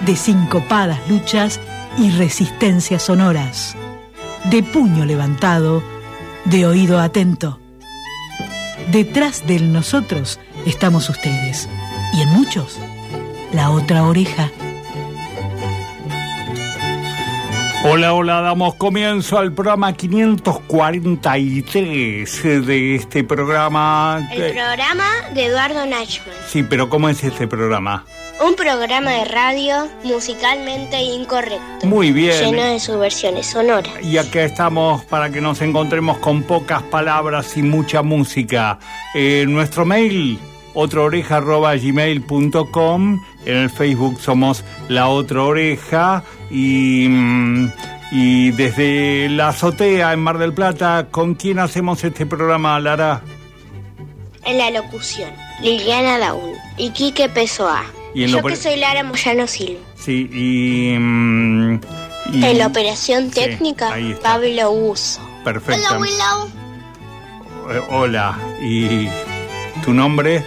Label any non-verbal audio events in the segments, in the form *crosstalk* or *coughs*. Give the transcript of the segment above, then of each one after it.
de sincopadas luchas y resistencias sonoras, de puño levantado, de oído atento. Detrás del nosotros estamos ustedes y en muchos la otra oreja. Hola, hola, damos comienzo al programa 543 de este programa. El programa de Eduardo Nachman. Sí, pero ¿cómo es este programa? Un programa de radio musicalmente incorrecto. Muy bien. Lleno de subversiones sonoras. Y acá estamos para que nos encontremos con pocas palabras y mucha música. Eh, nuestro mail, otraoreja.gmail.com. En el Facebook somos La Otra Oreja. Y, mm, y desde la azotea en Mar del Plata, ¿con quién hacemos este programa, Lara? En la locución, Liliana Daún y Quique Pesoa. Y en Yo que soy Lara Moyano Silva. Sí, y... mm, y- En la operación técnica. Pablo Uso. Perfecto. Eh, Hola, ¿y tu nombre?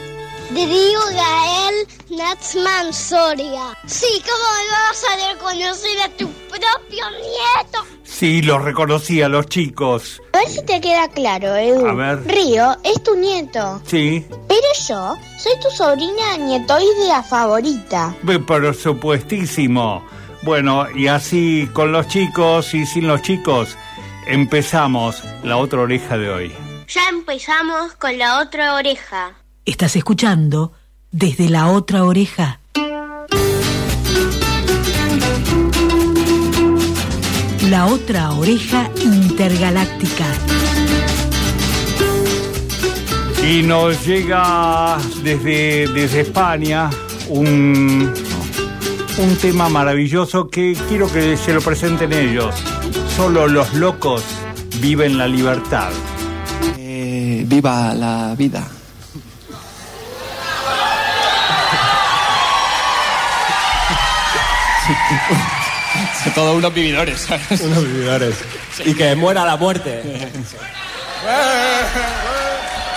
Digo Gael Natsman Soria. Sí, ¿cómo me vas a reconocer a tu propio nieto? Sí, los reconocí a los chicos. A ver si te queda claro, Edu. A ver. Río es tu nieto. Sí, Pero yo soy tu sobrina nietoidea favorita. por supuestísimo. Bueno, y así con los chicos y sin los chicos, empezamos la otra oreja de hoy. Ya empezamos con la otra oreja. Estás escuchando desde la otra oreja. La otra oreja intergaláctica. Y nos llega desde, desde España un, un tema maravilloso que quiero que se lo presenten ellos. Solo los locos viven la libertad. Eh, viva la vida. *laughs* *laughs* Todos unos vividores, ¿sabes? Unos vividores. Y que muera la muerte. *laughs*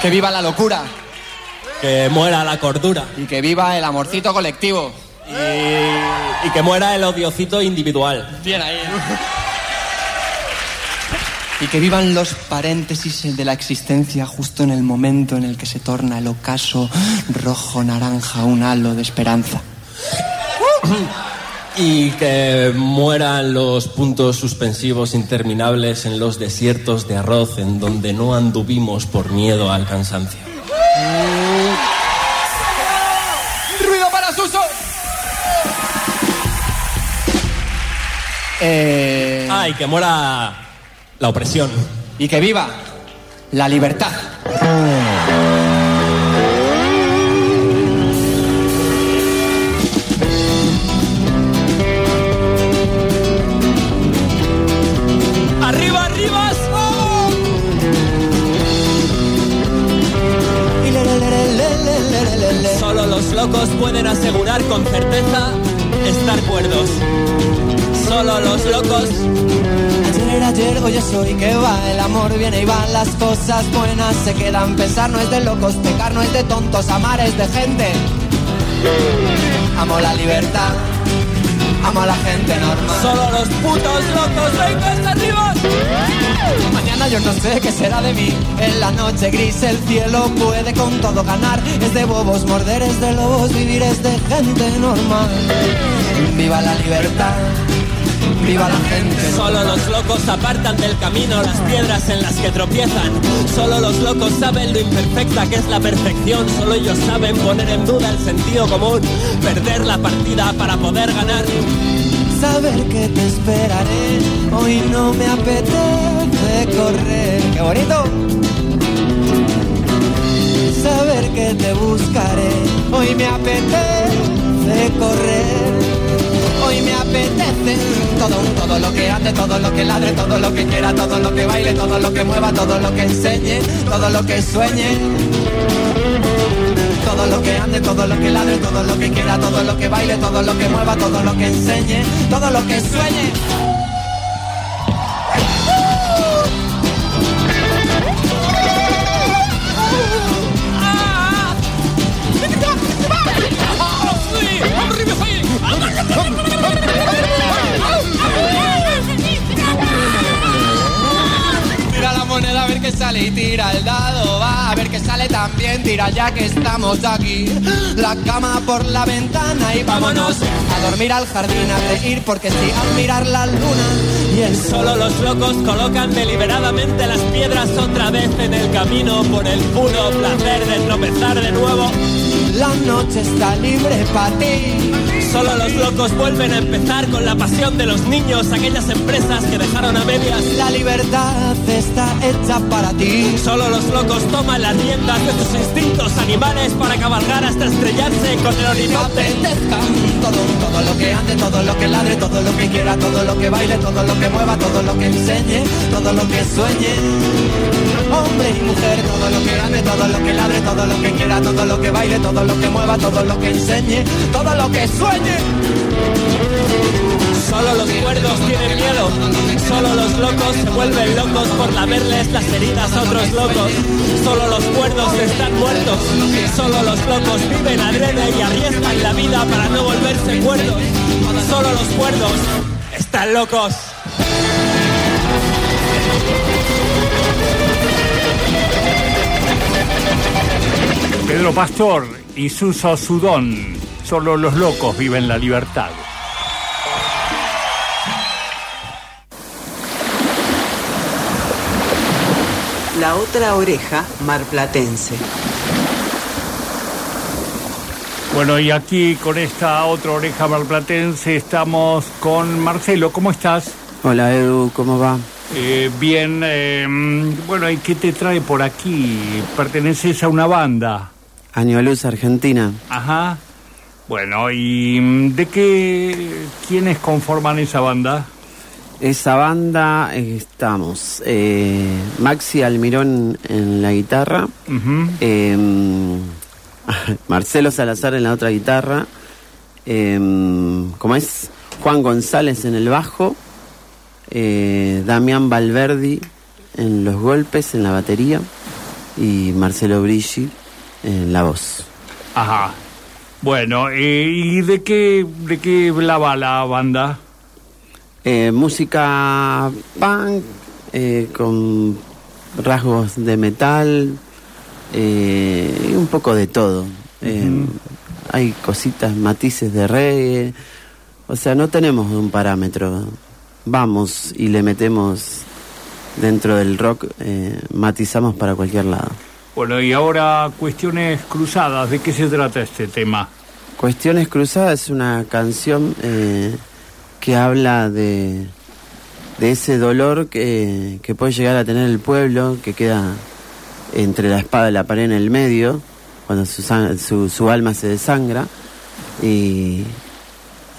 Que viva la locura Que muera la cordura. y que viva el amorcito colectivo. Y, y que muera el odiocito individual. Bien ahí. Y que vivan los paréntesis de la existencia justo en el momento en el que se torna el ocaso rojo naranja un halo de esperanza. *coughs* Y que mueran los puntos suspensivos interminables en los desiertos de arroz en donde no anduvimos por miedo al cansancio. ¡Ruido para Suso! Eh, Ah, y que muera la opresión. y que viva la libertad. Hoy es hoy que va El amor viene y van las cosas buenas Se quedan, pensar no es de locos Pecar no es de tontos, amar es de gente. Amo la libertad Amo a la gente normal. Solo los putos locos, arriba. Mañana yo no sé qué será de mí. En la noche gris el cielo puede con todo ganar. Es de bobos, morder es de lobos Vivir es de gente normal. Viva la libertad Viva la gente Solo los locos apartan del camino las piedras en las que tropiezan. Solo los locos saben lo imperfecta que es la perfección. Solo ellos saben poner en duda el sentido común. Perder la partida para poder ganar. saber que te esperaré. Hoy no me apetece correr. ¡Qué bonito! Saber que te buscaré. Hoy me apetece correr. Me apetece todo, todo lo que ande, todo lo que ladre, todo lo que quiera, todo lo que baile, todo lo que mueva, todo lo que enseñe, todo lo que sueñe. Todo lo que ande, todo lo que ladre, todo lo que quiera, todo lo que baile, todo lo que mueva, todo lo que enseñe, todo lo que sueñe. Ver qué sale y tira el dado, va a ver qué sale también, tira ya que estamos aquí. La cama por la ventana y vámonos a dormir al jardín, a reír porque sí, a mirar la luna y el sol. Solo los locos colocan deliberadamente las piedras otra vez en el camino por el puro placer de tropezar de nuevo. La noche está libre para ti. Solo los locos vuelven a empezar con la pasión de los niños, aquellas empresas que dejaron a medias. La libertad está hecha para ti. Solo los locos toman las riendas de sus instintos animales para cabalgar hasta estrellarse con el horizonte. todo, todo lo que ande, todo lo que ladre, todo lo que quiera, todo lo que baile, todo lo que mueva, todo lo que enseñe, todo lo que sueñe. Hombre y mujer, todo lo que ande, todo lo que ladre, todo lo que quiera, todo lo que baile, todo lo que mueva, todo lo que enseñe, todo lo que sueñe. Solo los cuerdos tienen miedo. Solo los locos se vuelven locos por lamerles las heridas a otros locos. Solo los cuerdos están muertos. Solo los locos viven adrede y arriesgan la vida para no volverse cuerdos. Solo los cuerdos están locos. Pedro Pastor y Suso Sudón. Solo los locos viven la libertad. La otra oreja marplatense. Bueno, y aquí con esta otra oreja malplatense estamos con Marcelo. ¿Cómo estás? Hola Edu, ¿cómo va? Eh, bien, eh, bueno, ¿y qué te trae por aquí? ¿Perteneces a una banda? Año Luz, Argentina. Ajá. Bueno, ¿y mm, de qué, quiénes conforman esa banda? Esa banda eh, estamos. eh, Maxi Almirón en la guitarra. Eh, *laughs* Marcelo Salazar en la otra guitarra. eh, ¿Cómo es? Juan González en el bajo. eh, Damián Valverdi en los golpes, en la batería. Y Marcelo Brigi la voz. Ajá. Bueno, eh, ¿y de qué, de qué hablaba la banda? Eh, música punk eh, con rasgos de metal eh, un poco de todo. Hay cositas, matices de reggae. O sea, no tenemos un parámetro. Vamos y le metemos dentro del rock, matizamos para cualquier lado. Bueno, y ahora cuestiones cruzadas. ¿De qué se trata este tema? Cuestiones Cruzadas es una canción eh, que habla de, de ese dolor que, que puede llegar a tener el pueblo, que queda entre la espada y la pared en el medio, cuando su, su, su alma se desangra, y,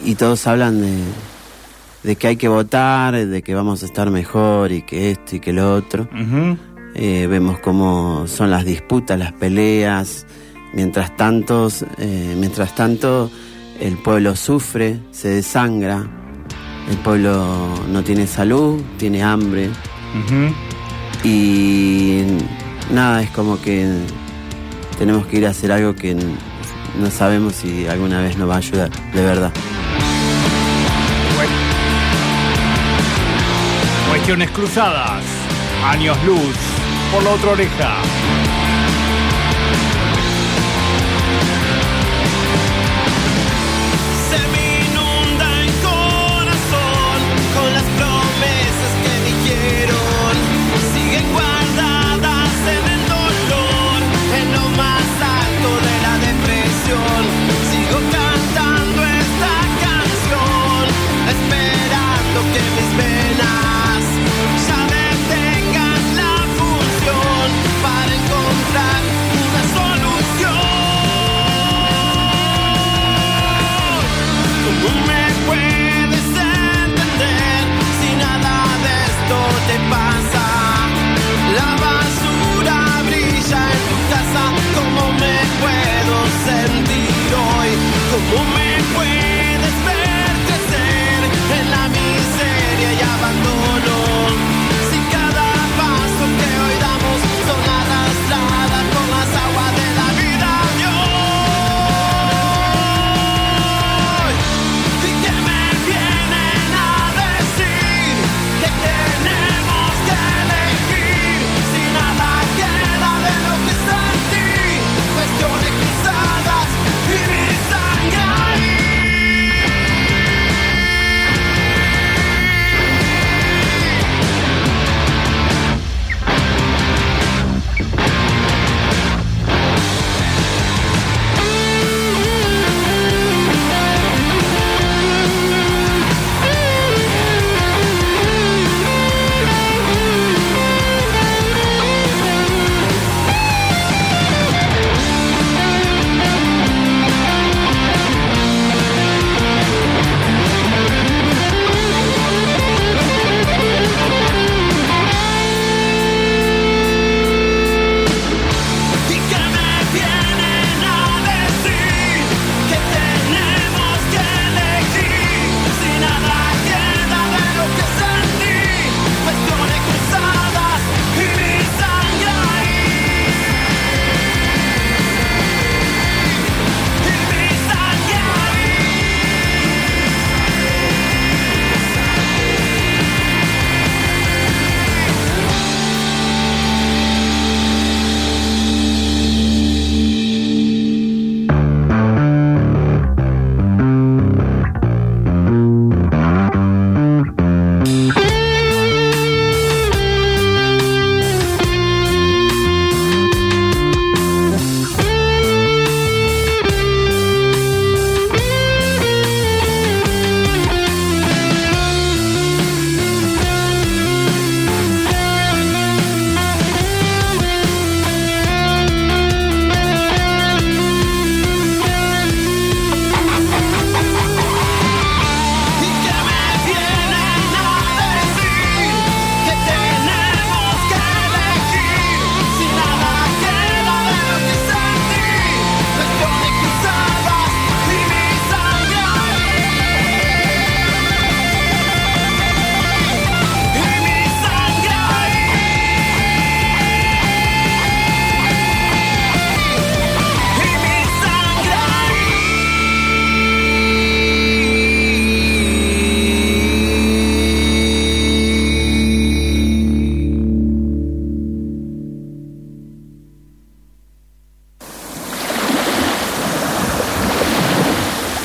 y todos hablan de, de que hay que votar, de que vamos a estar mejor, y que esto y que lo otro. Ujú. Eh, vemos cómo son las disputas, las peleas. Mientras tanto, eh, mientras tanto, el pueblo sufre, se desangra. El pueblo no tiene salud, tiene hambre. Y nada, es como que tenemos que ir a hacer algo que no sabemos si alguna vez nos va a ayudar, de verdad. Cuestiones cruzadas. Años luz. Por la otra oreja.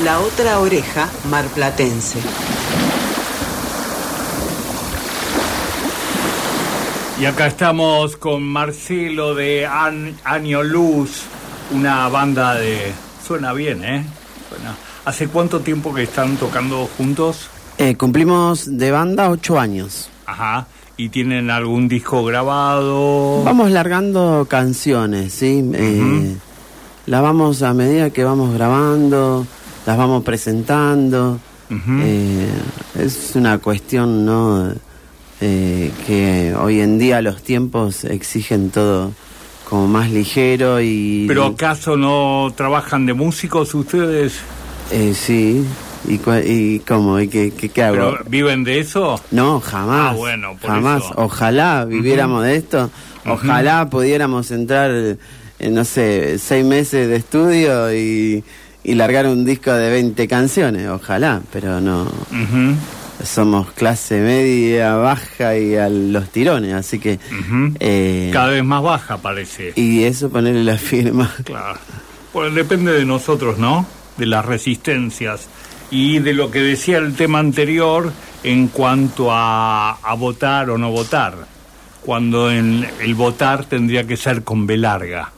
La otra oreja marplatense. Y acá estamos con Marcelo de An- Año Luz, una banda de... Suena bien, ¿eh? Suena. ¿Hace cuánto tiempo que están tocando juntos? Eh, cumplimos de banda ocho años. Ajá. ¿Y tienen algún disco grabado? Vamos largando canciones, ¿sí? Eh, las vamos a medida que vamos grabando, las vamos presentando. Eh, es una cuestión, ¿no? Eh, que hoy en día los tiempos exigen todo como más ligero y... ¿Pero acaso no trabajan de músicos ustedes? Eh, sí. ¿Y, y cómo? ¿Y qué, qué, qué hago? ¿Pero viven de eso? No, jamás. Ah, bueno, por jamás. eso. Ojalá viviéramos de esto. Ojalá pudiéramos entrar, en, no sé, seis meses de estudio y, y largar un disco de 20 canciones. Ojalá, pero no. Somos clase media, baja y a los tirones, así que. eh, Cada vez más baja parece. y eso ponerle la firma. Claro. Pues depende de nosotros, ¿no? De las resistencias. Y de lo que decía el tema anterior en cuanto a, a votar o no votar. Cuando en el votar tendría que ser con B larga,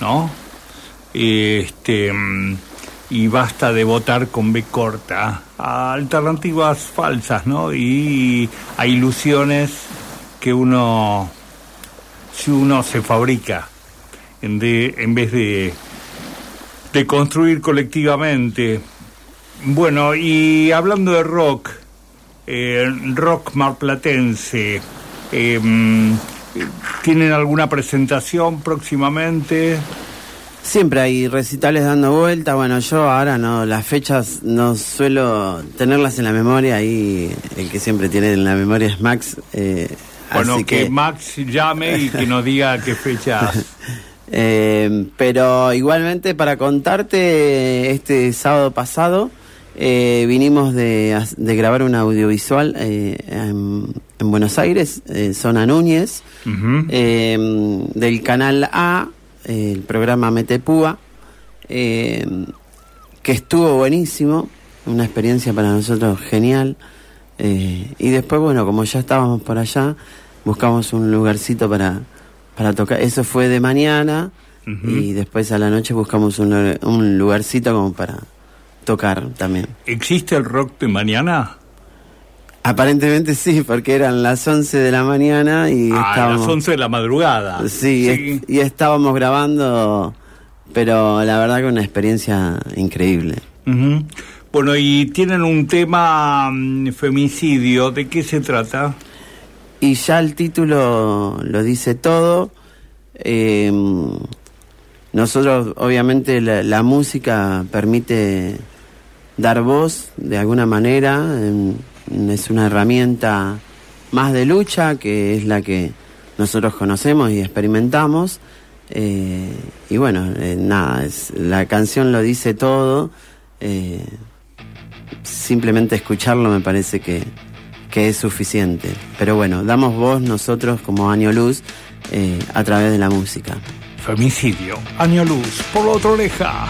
¿no? Este, y basta de votar con B corta. A alternativas falsas, ¿no? Y a ilusiones que uno, si uno se fabrica en, de, en vez de, de construir colectivamente. Bueno, y hablando de rock, eh, rock marplatense. Eh, ¿Tienen alguna presentación próximamente? Siempre hay recitales dando vuelta. Bueno, yo ahora no, las fechas no suelo tenerlas en la memoria y el que siempre tiene en la memoria es Max. eh, Bueno, así que, que, Max llame y que nos diga qué fechas. *laughs* Eh, pero igualmente para contarte, este sábado pasado eh, vinimos de, de grabar un audiovisual eh, en, en Buenos Aires, eh, Zona Núñez, del canal A, el programa Metepúa, eh, que estuvo buenísimo, una experiencia para nosotros genial. eh, y después, bueno, como ya estábamos por allá, buscamos un lugarcito para, para tocar. Eso fue de mañana y después a la noche buscamos un, un lugarcito como para tocar también. ¿Existe el rock de mañana? Aparentemente sí, porque eran las 11 de la mañana y Ah, a estábamos... las 11 de la madrugada. Sí, es- y estábamos grabando, pero la verdad que una experiencia increíble. Bueno, y tienen un tema mm, femicidio. ¿De qué se trata? Y ya el título lo dice todo. Eh, nosotros, obviamente, la, la música permite dar voz de alguna manera. eh, es una herramienta más de lucha, que es la que nosotros conocemos y experimentamos. Eh, y bueno, eh, nada, la canción lo dice todo. eh, simplemente escucharlo me parece que, que es suficiente. Pero bueno, damos voz nosotros como Año Luz a través de la música. Femicidio. Año luz. Por la otra oreja.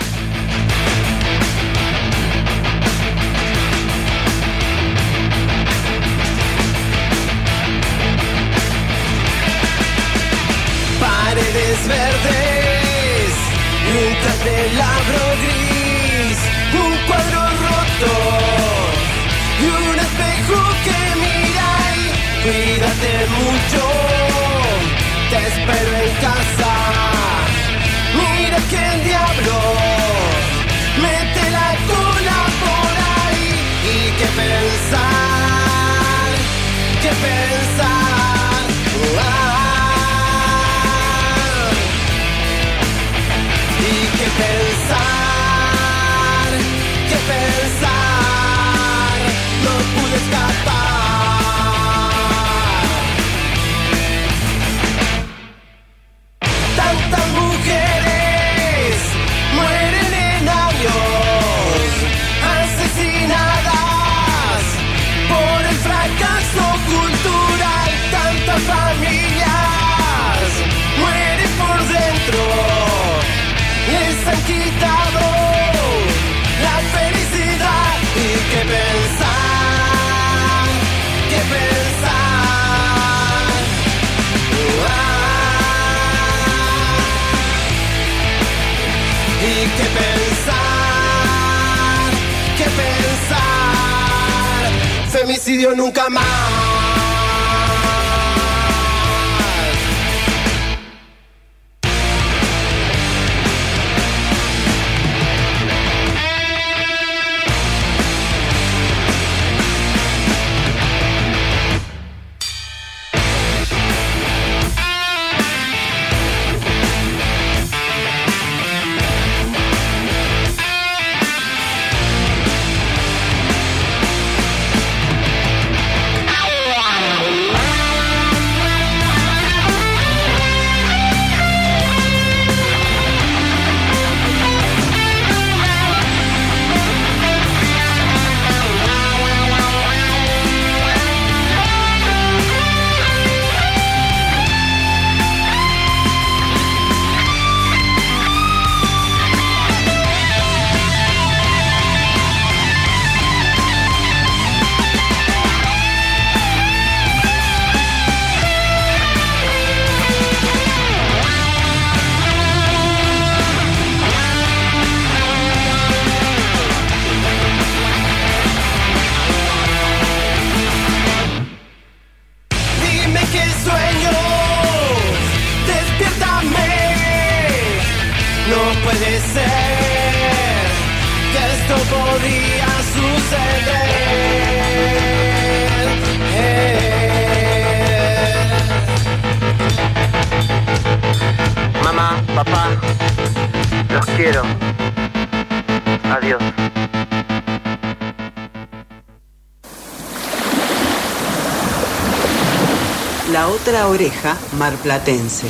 Oreja marplatense.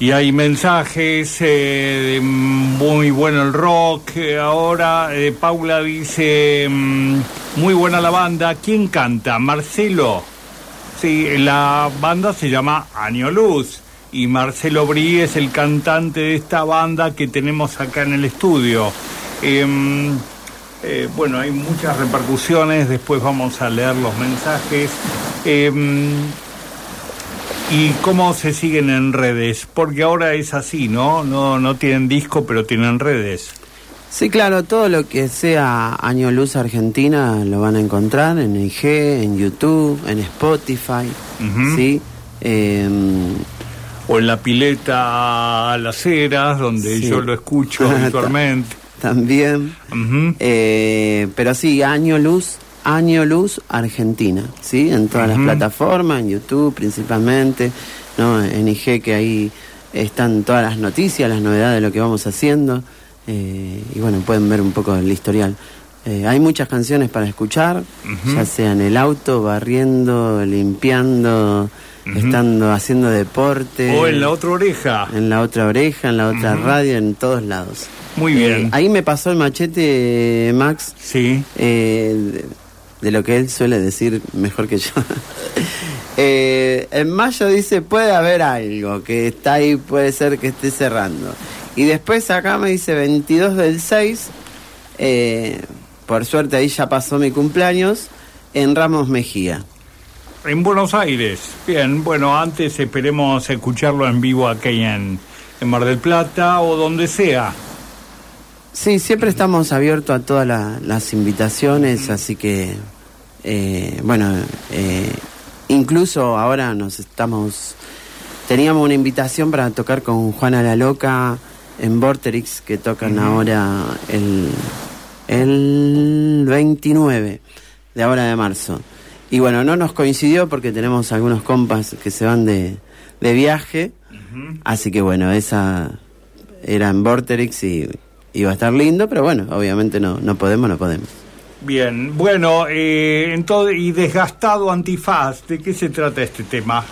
Y hay mensajes eh, muy bueno el rock. eh, Ahora eh, Paula dice, mm, muy buena la banda. ¿Quién canta? Marcelo. Sí, la banda se llama Año Luz. Y Marcelo Brí es el cantante de esta banda que tenemos acá en el estudio. Em, eh, bueno, hay muchas repercusiones. Después vamos a leer los mensajes. Em, ¿Y cómo se siguen en redes? Porque ahora es así, ¿no? No, no tienen disco, pero tienen redes. Sí, claro, todo lo que sea Año Luz Argentina lo van a encontrar en IG, en YouTube, en Spotify. ¿sí? Eh, O en la pileta a las heras, donde Sí. yo lo escucho *laughs* habitualmente. También. Eh, pero sí, Año Luz, Año Luz Argentina, ¿sí? En todas las plataformas, en YouTube principalmente, ¿no? En IG que ahí están todas las noticias, las novedades de lo que vamos haciendo. eh, y bueno, pueden ver un poco el historial. Eh, hay muchas canciones para escuchar, ya sea en el auto, barriendo, limpiando, Estando haciendo deporte. O en la otra oreja. En la otra oreja, en la otra radio, en todos lados. Muy Eh, bien. ahí me pasó el machete, Max, Sí. eh, de, de lo que él suele decir mejor que yo. *laughs* Eh, en mayo dice, puede haber algo que está ahí, puede ser que esté cerrando. Y después acá me dice 22 del 6, eh, por suerte ahí ya pasó mi cumpleaños, en Ramos Mejía. En Buenos Aires. Bien, bueno, antes esperemos escucharlo en vivo aquí en, en Mar del Plata o donde sea. Sí, siempre estamos abiertos a todas la- las invitaciones, así que, eh, bueno, eh, incluso ahora nos estamos, teníamos una invitación para tocar con Juana la Loca en Vorterix, que tocan ahora el, el 29 de ahora de marzo. Y bueno, no nos coincidió porque tenemos algunos compas que se van de, de viaje, así que bueno, esa era en Vorterix y iba a estar lindo, pero bueno, obviamente no, no podemos, no podemos. Bien, bueno, eh, entonces, y desgastado antifaz, ¿de qué se trata este tema?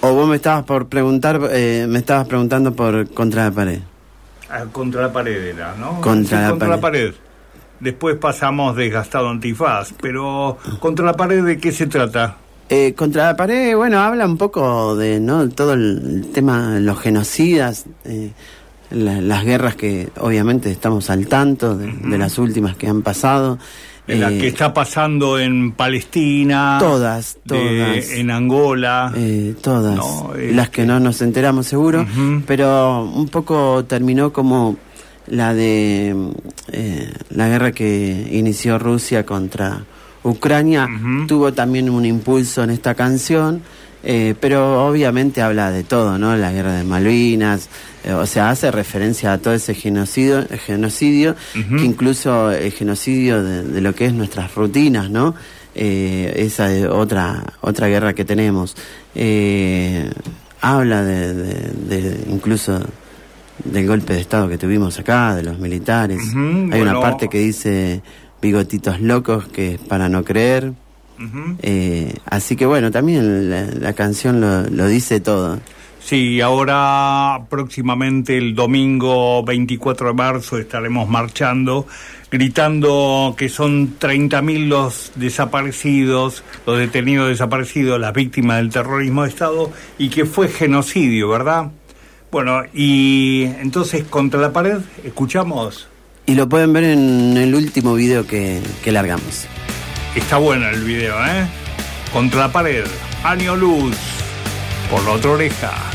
O vos me estabas por preguntar, eh, me estabas preguntando por contra la pared. Ah, contra la pared era, ¿no? Contra la contra la pared. Después pasamos desgastado antifaz, pero contra la pared ¿de qué se trata? Eh, contra la pared, bueno, habla un poco de no todo el tema, los genocidas, eh, la- las guerras que obviamente estamos al tanto de, de las últimas que han pasado. La Eh, que está pasando en Palestina. Todas, de- todas. en Angola. Eh, todas, No, las que no nos enteramos seguro, pero un poco terminó como la de eh, la guerra que inició Rusia contra Ucrania, tuvo también un impulso en esta canción, eh, pero obviamente habla de todo, ¿no? La guerra de Malvinas, eh, o sea, hace referencia a todo ese genocidio, genocidio que incluso el genocidio de, de lo que es nuestras rutinas, ¿no? Eh, esa es otra otra guerra que tenemos. Eh, habla de, de- de incluso del golpe de estado que tuvimos acá, de los militares. Hay una parte que dice bigotitos locos que es para no creer. Eh, así que bueno, también la, la canción lo, lo dice todo. Sí, ahora próximamente el domingo 24 de marzo estaremos marchando, gritando que son 30.000 los desaparecidos, los detenidos desaparecidos, las víctimas del terrorismo de Estado y que fue genocidio, ¿verdad? Bueno, y entonces contra la pared, escuchamos. Y lo pueden ver en el último video que, que largamos. Está bueno el video, ¿eh? Contra la pared, año luz, por la otra oreja.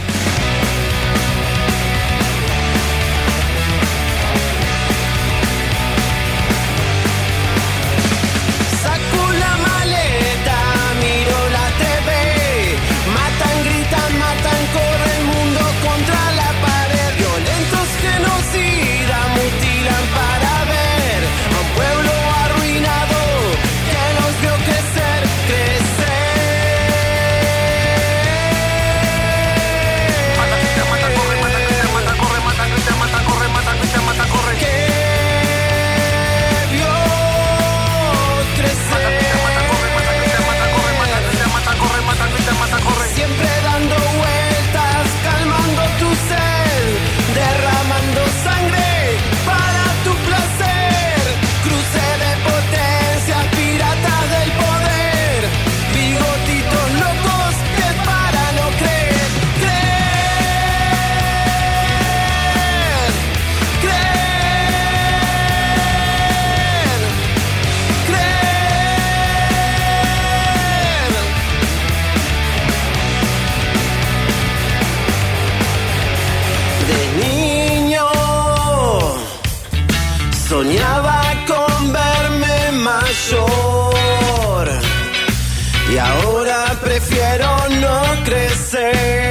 prefiero no crecer.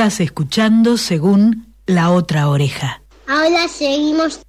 Estás escuchando según La Otra Oreja. Ahora seguimos